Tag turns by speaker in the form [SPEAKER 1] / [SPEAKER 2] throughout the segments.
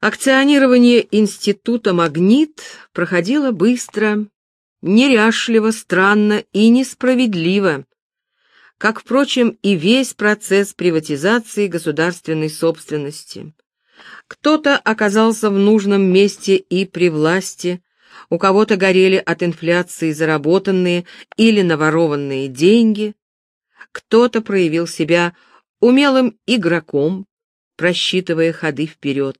[SPEAKER 1] Акционирование института «Магнит» проходило быстро, неряшливо, странно и несправедливо, как, впрочем, и весь процесс приватизации государственной собственности. Кто-то оказался в нужном месте и при власти, у кого-то горели от инфляции заработанные или наворованные деньги, кто-то проявил себя умелым игроком, просчитывая ходы вперед.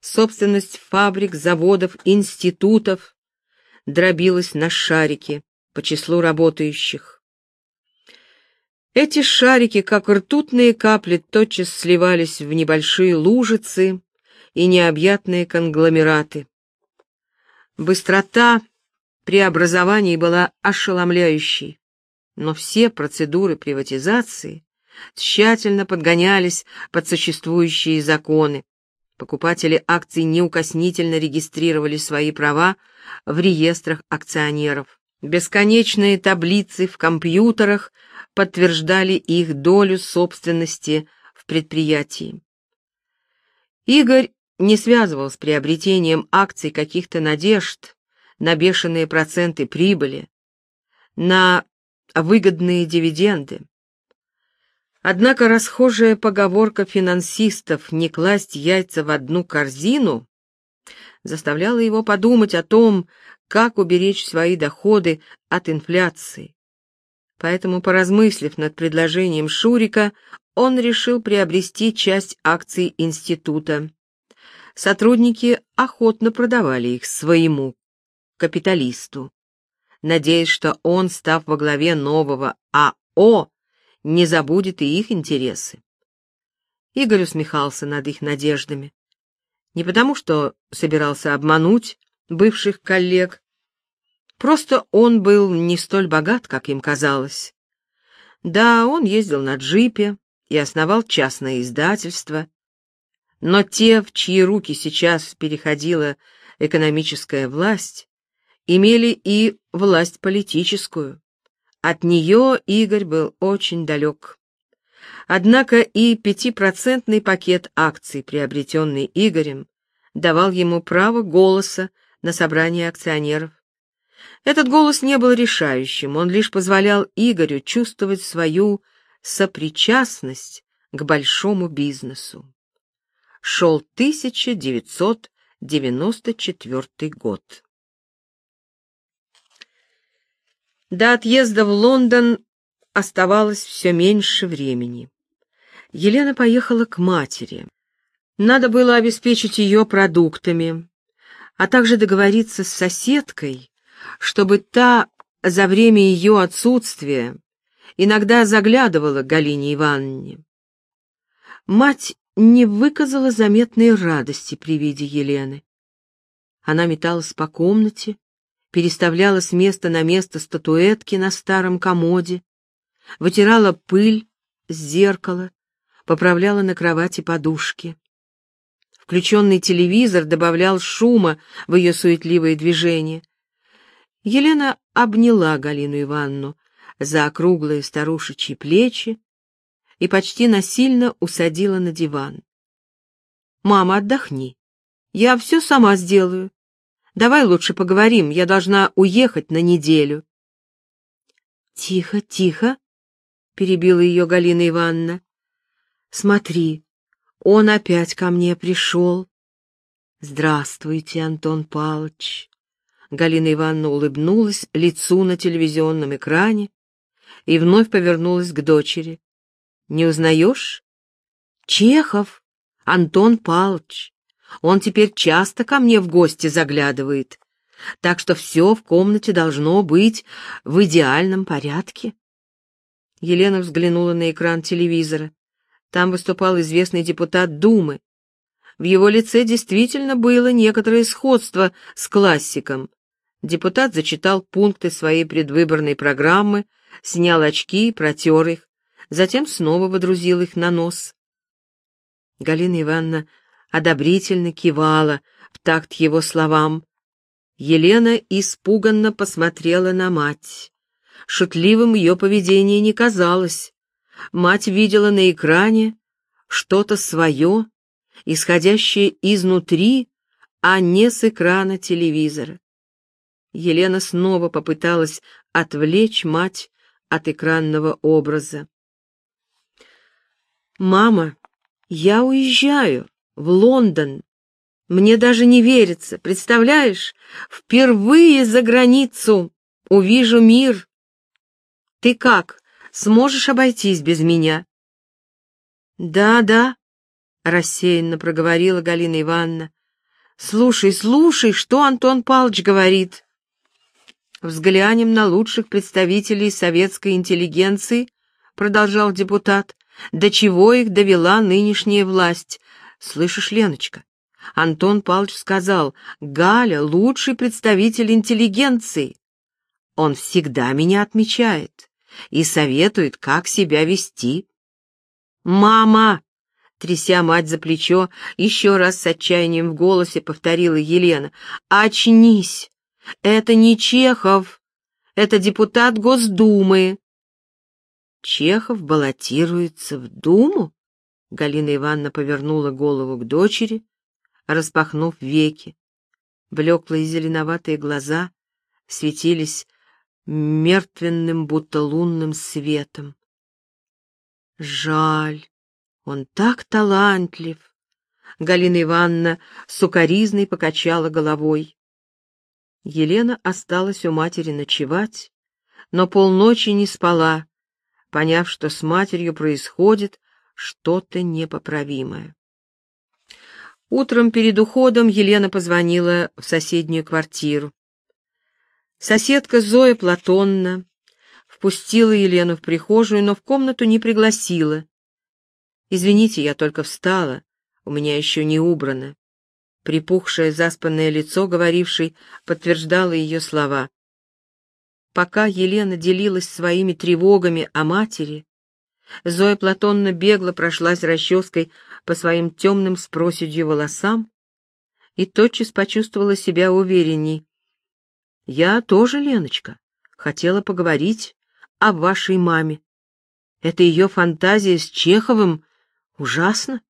[SPEAKER 1] Собственность фабрик, заводов, институтов дробилась на шарики по числу работающих. Эти шарики, как ртутные капли, тотчас сливались в небольшие лужицы и необъятные конгломераты. Быстрота преобразований была ошеломляющей, но все процедуры приватизации тщательно подгонялись под существующие законы. Покупатели акций неукоснительно регистрировали свои права в реестрах акционеров. Бесконечные таблицы в компьютерах подтверждали их долю собственности в предприятии. Игорь не связывал с приобретением акций каких-то надежд на бешеные проценты прибыли, на выгодные дивиденды. Однако расхожая поговорка финансистов «не класть яйца в одну корзину» заставляла его подумать о том, как уберечь свои доходы от инфляции. Поэтому, поразмыслив над предложением Шурика, он решил приобрести часть акций института. Сотрудники охотно продавали их своему капиталисту, надеясь, что он, став во главе нового АО, не забудет и их интересы. Игорь усмехался над их надеждами. Не потому, что собирался обмануть бывших коллег, просто он был не столь богат, как им казалось. Да, он ездил на джипе и основал частное издательство, но те, в чьи руки сейчас переходила экономическая власть, имели и власть политическую. От нее Игорь был очень далек. Однако и пятипроцентный пакет акций, приобретенный Игорем, давал ему право голоса на собрании акционеров. Этот голос не был решающим, он лишь позволял Игорю чувствовать свою сопричастность к большому бизнесу. Шел 1994 год. До отъезда в Лондон оставалось все меньше времени. Елена поехала к матери. Надо было обеспечить ее продуктами, а также договориться с соседкой, чтобы та за время ее отсутствия иногда заглядывала к Галине Ивановне. Мать не выказала заметной радости при виде Елены. Она металась по комнате, переставляла с места на место статуэтки на старом комоде, вытирала пыль с зеркала, поправляла на кровати подушки. Включенный телевизор добавлял шума в ее суетливые движения. Елена обняла Галину Ивановну за округлые старушечьи плечи и почти насильно усадила на диван. «Мама, отдохни. Я все сама сделаю. Давай лучше поговорим, я должна уехать на неделю. Тихо, тихо, перебила ее Галина Ивановна. Смотри, он опять ко мне пришел. Здравствуйте, Антон Павлович. Галина Ивановна улыбнулась лицу на телевизионном экране и вновь повернулась к дочери. Не узнаешь? Чехов, Антон Павлович. Он теперь часто ко мне в гости заглядывает, так что все в комнате должно быть в идеальном порядке. Елена взглянула на экран телевизора. Там выступал известный депутат Думы. В его лице действительно было некоторое сходство с классиком. Депутат зачитал пункты своей предвыборной программы, снял очки протер их, затем снова водрузил их на нос. Галина Ивановна одобрительно кивала в такт его словам. Елена испуганно посмотрела на мать. Шутливым ее поведение не казалось. Мать видела на экране что-то свое исходящее изнутри, а не с экрана телевизора. Елена снова попыталась отвлечь мать от экранного образа. «Мама, я уезжаю в Лондон. Мне даже не верится, представляешь? Впервые за границу увижу мир. Ты как, сможешь обойтись без меня?» «Да, да», — рассеянно проговорила Галина Ивановна. «Слушай, слушай, что Антон Павлович говорит?» «Взглянем на лучших представителей советской интеллигенции», — продолжал депутат, — «до чего их довела нынешняя власть. Слышишь, Леночка, Антон Павлович сказал, Галя — лучший представитель интеллигенции. Он всегда меня отмечает и советует, как себя вести. «Мама!» — тряся мать за плечо, еще раз с отчаянием в голосе повторила Елена. «Очнись! Это не Чехов, это депутат Госдумы!» «Чехов баллотируется в Думу?» Галина Ивановна повернула голову к дочери, распахнув веки. Блеклые зеленоватые глаза светились мертвенным, будто лунным светом. Жаль, он так талантлив. Галина Ивановна сукоризной покачала головой. Елена осталась у матери ночевать, но полночи не спала, поняв, что с матерью происходит что-то непоправимое. Утром перед уходом Елена позвонила в соседнюю квартиру. Соседка Зоя Платонна впустила Елену в прихожую, но в комнату не пригласила. «Извините, я только встала, у меня еще не убрано». Припухшее заспанное лицо говорившей подтверждало ее слова. Пока Елена делилась своими тревогами о матери, Зоя Платонна бегло прошлась расческой по своим темным с проседью волосам и тотчас почувствовала себя уверенней. «Я тоже, Леночка, хотела поговорить о вашей маме. Это ее фантазия с Чеховым ужасно.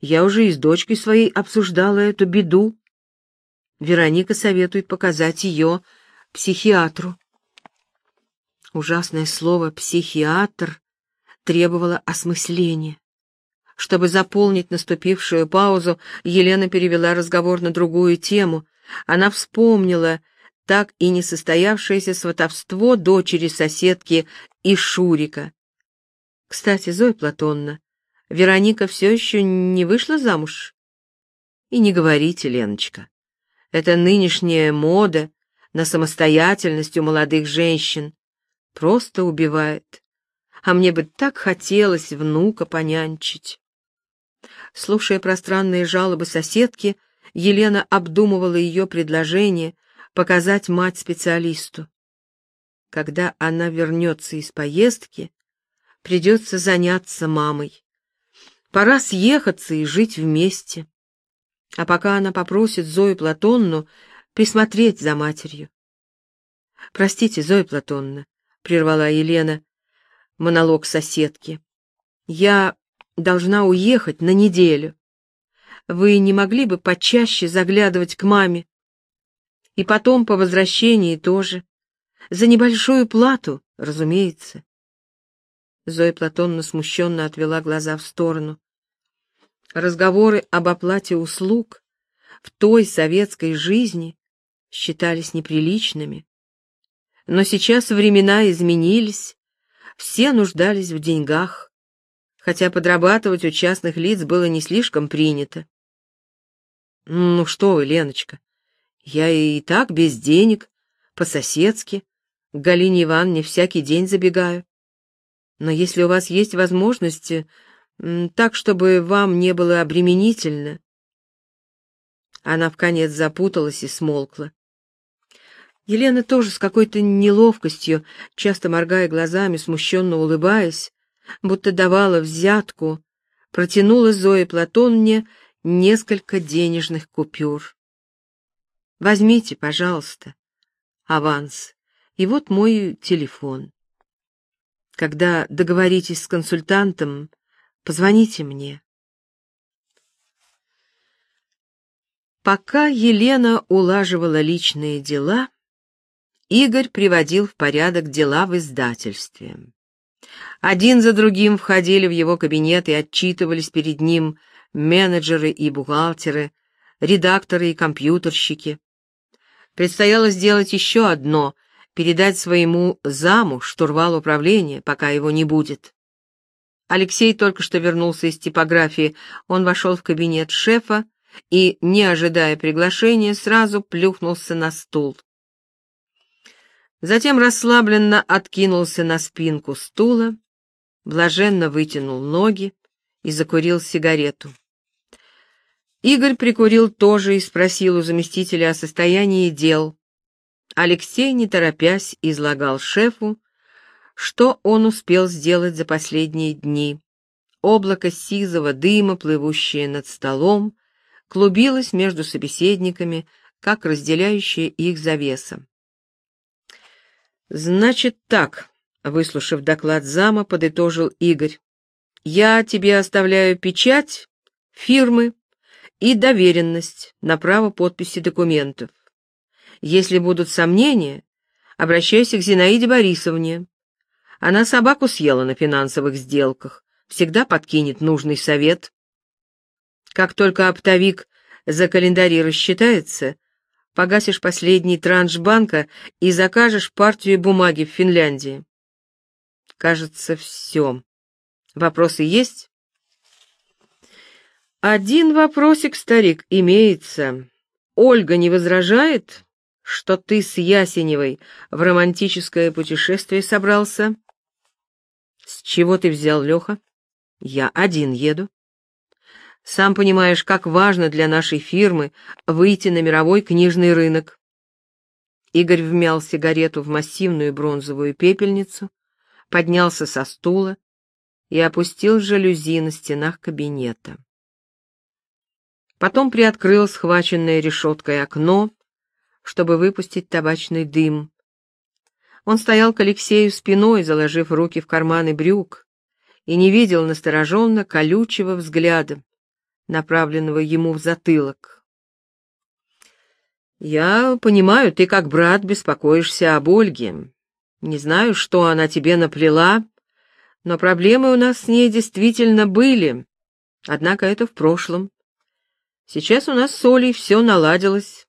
[SPEAKER 1] Я уже и с дочкой своей обсуждала эту беду. Вероника советует показать ее психиатру. Ужасное слово «психиатр» требовало осмысления. Чтобы заполнить наступившую паузу, Елена перевела разговор на другую тему. Она вспомнила так и не состоявшееся сватовство дочери соседки и Шурика. Кстати, Зоя Платонна, Вероника все еще не вышла замуж? И не говорите, Леночка. Это нынешняя мода на самостоятельность у молодых женщин просто убивает. А мне бы так хотелось внука понянчить. Слушая пространные жалобы соседки, Елена обдумывала ее предложение показать мать специалисту. Когда она вернется из поездки, придется заняться мамой. Пора съехаться и жить вместе. А пока она попросит Зою Платонну присмотреть за матерью. «Простите, Зоя Платонна», — прервала Елена монолог соседки. «Я должна уехать на неделю. Вы не могли бы почаще заглядывать к маме? И потом по возвращении тоже. За небольшую плату, разумеется. Зоя Платонна смущенно отвела глаза в сторону. Разговоры об оплате услуг в той советской жизни считались неприличными. Но сейчас времена изменились, все нуждались в деньгах, хотя подрабатывать у частных лиц было не слишком принято. «Ну что вы, Леночка, я и так без денег, по-соседски, к Галине Ивановне всякий день забегаю. Но если у вас есть возможность, так, чтобы вам не было обременительно...» Она вконец запуталась и смолкла. Елена тоже с какой-то неловкостью, часто моргая глазами, смущенно улыбаясь, будто давала взятку, протянула Зое Платонне несколько денежных купюр. Возьмите, пожалуйста, аванс. И вот мой телефон. Когда договоритесь с консультантом, позвоните мне. Пока Елена улаживала личные дела, Игорь приводил в порядок дела в издательстве. Один за другим входили в его кабинет и отчитывались перед ним менеджеры и бухгалтеры, редакторы и компьютерщики. Предстояло сделать еще одно — передать своему заму штурвал управления, пока его не будет. Алексей только что вернулся из типографии. Он вошел в кабинет шефа и, не ожидая приглашения, сразу плюхнулся на стул. Затем расслабленно откинулся на спинку стула, блаженно вытянул ноги и закурил сигарету. Игорь прикурил тоже и спросил у заместителя о состоянии дел. Алексей, не торопясь, излагал шефу, что он успел сделать за последние дни. Облако сизого дыма, плывущее над столом, клубилось между собеседниками, как разделяющая их завеса. «Значит так», — выслушав доклад зама, подытожил Игорь. «Я тебе оставляю печать, фирмы и доверенность на право подписи документов. Если будут сомнения, обращайся к Зинаиде Борисовне. Она собаку съела на финансовых сделках, всегда подкинет нужный совет. Как только оптовик за календари рассчитается, погасишь последний транш банка и закажешь партию бумаги в Финляндии. Кажется, все. Вопросы есть? Один вопросик, старик, имеется. Ольга не возражает, что ты с Ясеневой в романтическое путешествие собрался? С чего ты взял, Леха? Я один еду. Сам понимаешь, как важно для нашей фирмы выйти на мировой книжный рынок. Игорь вмял сигарету в массивную бронзовую пепельницу, поднялся со стула и опустил жалюзи на стенах кабинета. Потом приоткрыл схваченное решеткой окно, чтобы выпустить табачный дым. Он стоял к Алексею спиной, заложив руки в карманы брюк, и не видел настороженно колючего взгляда, направленного ему в затылок. «Я понимаю, ты как брат беспокоишься об Ольге. Не знаю, что она тебе наплела, но проблемы у нас с ней действительно были, однако это в прошлом. Сейчас у нас с Олей все наладилось.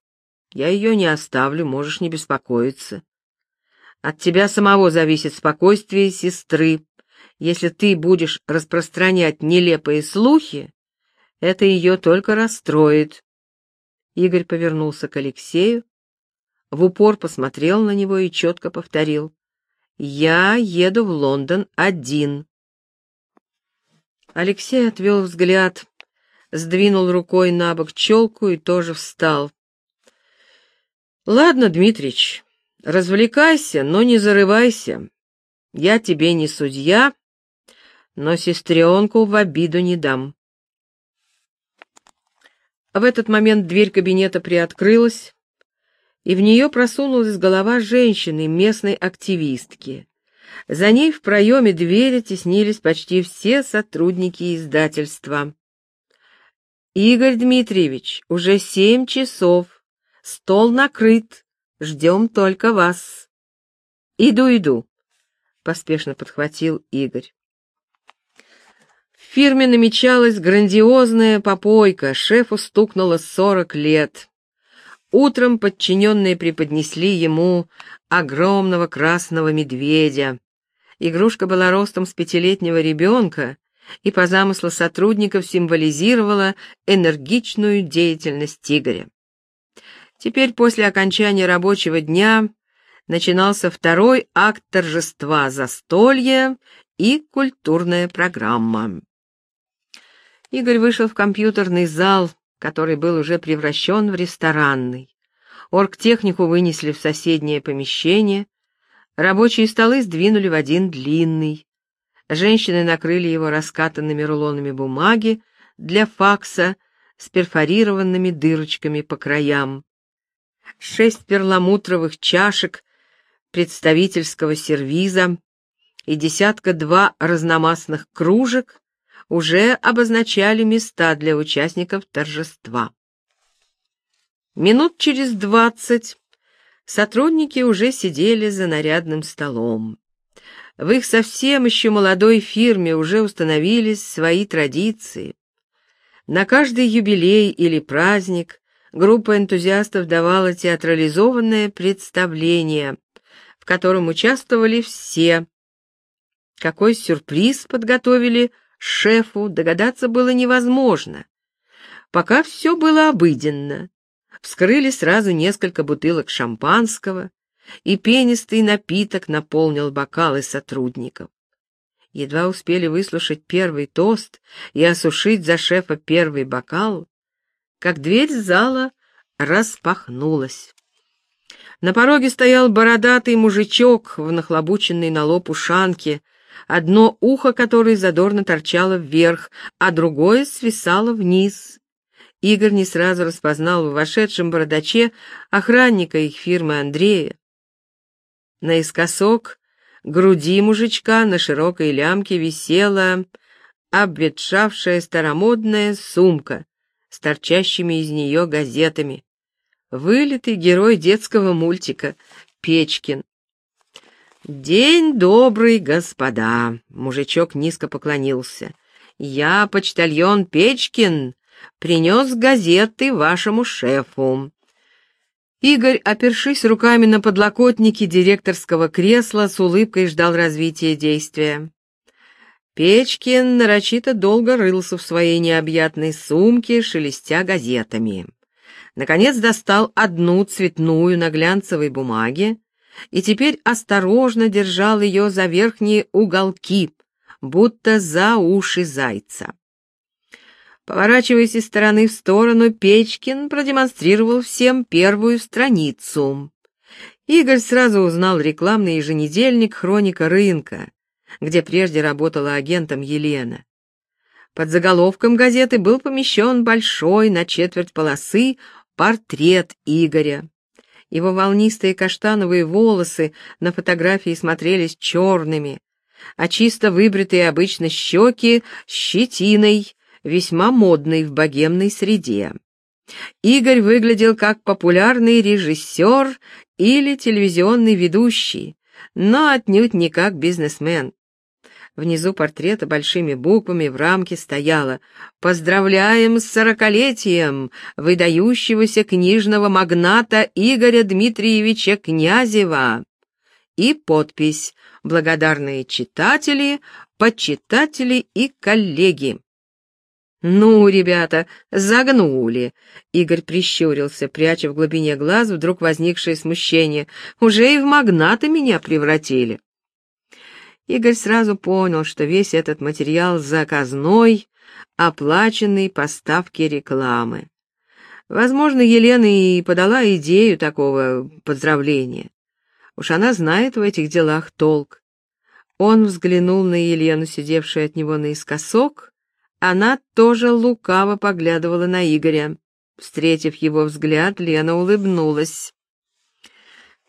[SPEAKER 1] Я ее не оставлю, можешь не беспокоиться. От тебя самого зависит спокойствие сестры. Если ты будешь распространять нелепые слухи, это ее только расстроит. Игорь повернулся к Алексею, в упор посмотрел на него и четко повторил. «Я еду в Лондон один». Алексей отвел взгляд, сдвинул рукой на бок челку и тоже встал. «Ладно, Дмитрич, Развлекайся, но не зарывайся. Я тебе не судья, но сестренку в обиду не дам. В этот момент дверь кабинета приоткрылась, и в нее просунулась голова женщины, местной активистки. За ней в проеме двери теснились почти все сотрудники издательства. «Игорь Дмитриевич, уже семь часов, стол накрыт», Ждем только вас. Иду, иду, поспешно подхватил Игорь. Фирме намечалась грандиозная попойка, шефу стукнуло сорок лет. Утром подчиненные преподнесли ему огромного красного медведя. Игрушка была ростом с пятилетнего ребенка и по замыслу сотрудников символизировала энергичную деятельность Игоря. Теперь после окончания рабочего дня начинался второй акт торжества застолье и культурная программа. Игорь вышел в компьютерный зал, который был уже превращен в ресторанный. Оргтехнику вынесли в соседнее помещение, рабочие столы сдвинули в один длинный. Женщины накрыли его раскатанными рулонами бумаги для факса с перфорированными дырочками по краям шесть перламутровых чашек представительского сервиза и десятка-два разномастных кружек уже обозначали места для участников торжества. Минут через двадцать сотрудники уже сидели за нарядным столом. В их совсем еще молодой фирме уже установились свои традиции. На каждый юбилей или праздник группа энтузиастов давала театрализованное представление, в котором участвовали все. Какой сюрприз подготовили шефу, догадаться было невозможно. Пока все было обыденно. Вскрыли сразу несколько бутылок шампанского, и пенистый напиток наполнил бокалы сотрудников. Едва успели выслушать первый тост и осушить за шефа первый бокал, как дверь зала распахнулась. На пороге стоял бородатый мужичок в нахлобученной на лоб ушанке, одно ухо которой задорно торчало вверх, а другое свисало вниз. Игорь не сразу распознал в вошедшем бородаче охранника их фирмы Андрея. Наискосок груди мужичка на широкой лямке висела обветшавшая старомодная сумка с торчащими из нее газетами. Вылитый герой детского мультика Печкин. «День добрый, господа!» — мужичок низко поклонился. «Я, почтальон Печкин, принес газеты вашему шефу». Игорь, опершись руками на подлокотники директорского кресла, с улыбкой ждал развития действия. Печкин нарочито долго рылся в своей необъятной сумке, шелестя газетами. Наконец достал одну цветную на глянцевой бумаге и теперь осторожно держал ее за верхние уголки, будто за уши зайца. Поворачиваясь из стороны в сторону, Печкин продемонстрировал всем первую страницу. Игорь сразу узнал рекламный еженедельник «Хроника рынка», где прежде работала агентом Елена. Под заголовком газеты был помещен большой на четверть полосы портрет Игоря. Его волнистые каштановые волосы на фотографии смотрелись черными, а чисто выбритые обычно щеки — щетиной, весьма модный в богемной среде. Игорь выглядел как популярный режиссер или телевизионный ведущий, но отнюдь не как бизнесмен. Внизу портрета большими буквами в рамке стояло «Поздравляем с сорокалетием выдающегося книжного магната Игоря Дмитриевича Князева» и подпись «Благодарные читатели, почитатели и коллеги». «Ну, ребята, загнули!» Игорь прищурился, пряча в глубине глаз вдруг возникшее смущение. «Уже и в магната меня превратили!» Игорь сразу понял, что весь этот материал заказной, оплаченный поставки рекламы. Возможно, Елена и подала идею такого поздравления. Уж она знает в этих делах толк. Он взглянул на Елену, сидевшую от него наискосок, она тоже лукаво поглядывала на Игоря. Встретив его взгляд, Лена улыбнулась.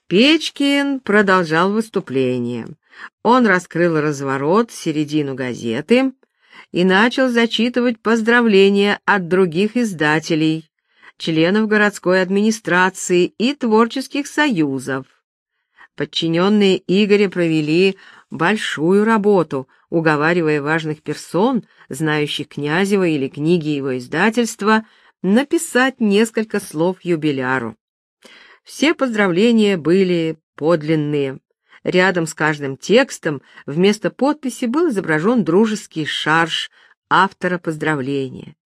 [SPEAKER 1] Печкин продолжал выступление. Он раскрыл разворот, середину газеты и начал зачитывать поздравления от других издателей, членов городской администрации и творческих союзов. Подчиненные Игоря провели большую работу, уговаривая важных персон, знающих Князева или книги его издательства, написать несколько слов юбиляру. Все поздравления были подлинные. Рядом с каждым текстом вместо подписи был изображен дружеский шарж автора поздравления.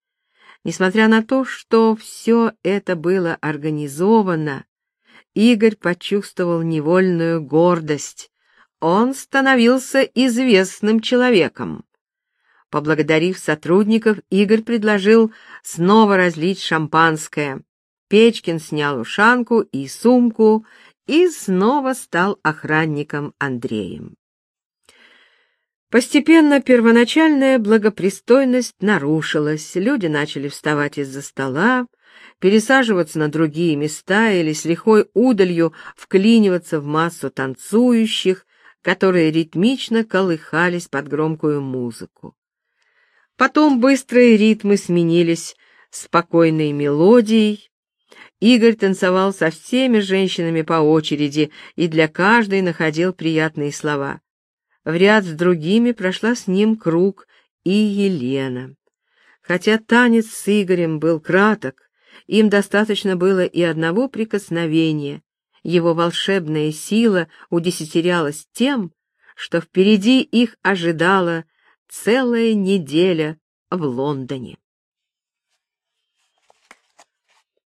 [SPEAKER 1] Несмотря на то, что все это было организовано, Игорь почувствовал невольную гордость. Он становился известным человеком. Поблагодарив сотрудников, Игорь предложил снова разлить шампанское. Печкин снял ушанку и сумку и снова стал охранником Андреем. Постепенно первоначальная благопристойность нарушилась, люди начали вставать из-за стола, пересаживаться на другие места или с лихой удалью вклиниваться в массу танцующих, которые ритмично колыхались под громкую музыку. Потом быстрые ритмы сменились спокойной мелодией, Игорь танцевал со всеми женщинами по очереди и для каждой находил приятные слова. В ряд с другими прошла с ним круг и Елена. Хотя танец с Игорем был краток, им достаточно было и одного прикосновения. Его волшебная сила удесятерялась тем, что впереди их ожидала целая неделя в Лондоне.